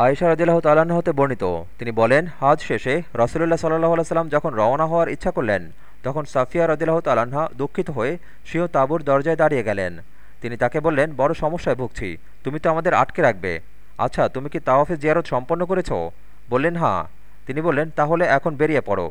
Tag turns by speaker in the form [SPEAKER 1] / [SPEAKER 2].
[SPEAKER 1] আয়েশা রাজিল্লাহ তাল্লাহ্ন হতে বর্ণিত। তিনি বলেন হাজ শেষে রসুল্লাহ সাল্লাহ সাল্লাম যখন রওনা হওয়ার ইচ্ছা করলেন, তখন সাফিয়া রাজিল্লাহ তাল্লাহা দুঃখিত হয়ে সিও তাঁবুর দরজায় দাঁড়িয়ে গেলেন। তিনি তাকে বললেন, বড় সমস্যায় ভুগছি, তুমি তো আমাদের আটকে রাখবে। আচ্ছা তুমি কি তাওয়াফে জিয়ারত সম্পন্ন করেছ? বললেন হাঁ তিনি বললেন, তাহলে এখন বেরিয়ে পড়ো।